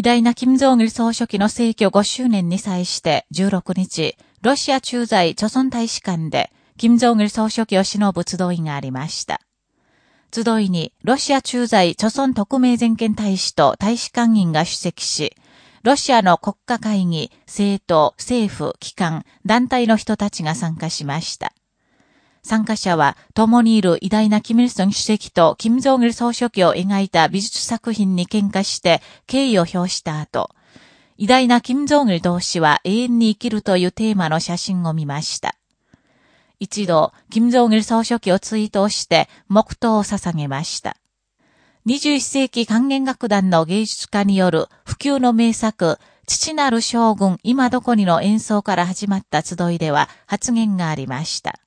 偉大な金正日総書記の逝去5周年に際して16日、ロシア駐在著村大使館で、金正日総書記を忍ぶ集いがありました。集いに、ロシア駐在著村特命全権大使と大使館員が出席し、ロシアの国家会議、政党、政府、機関、団体の人たちが参加しました。参加者は、共にいる偉大なキム・イルソン主席とキム・ジョン・ル総書記を描いた美術作品に喧嘩して敬意を表した後、偉大なキム・ジョン・ル同士は永遠に生きるというテーマの写真を見ました。一度、金正日総書記を追悼して黙祷を捧げました。21世紀還元楽団の芸術家による普及の名作、父なる将軍今どこにの演奏から始まった集いでは発言がありました。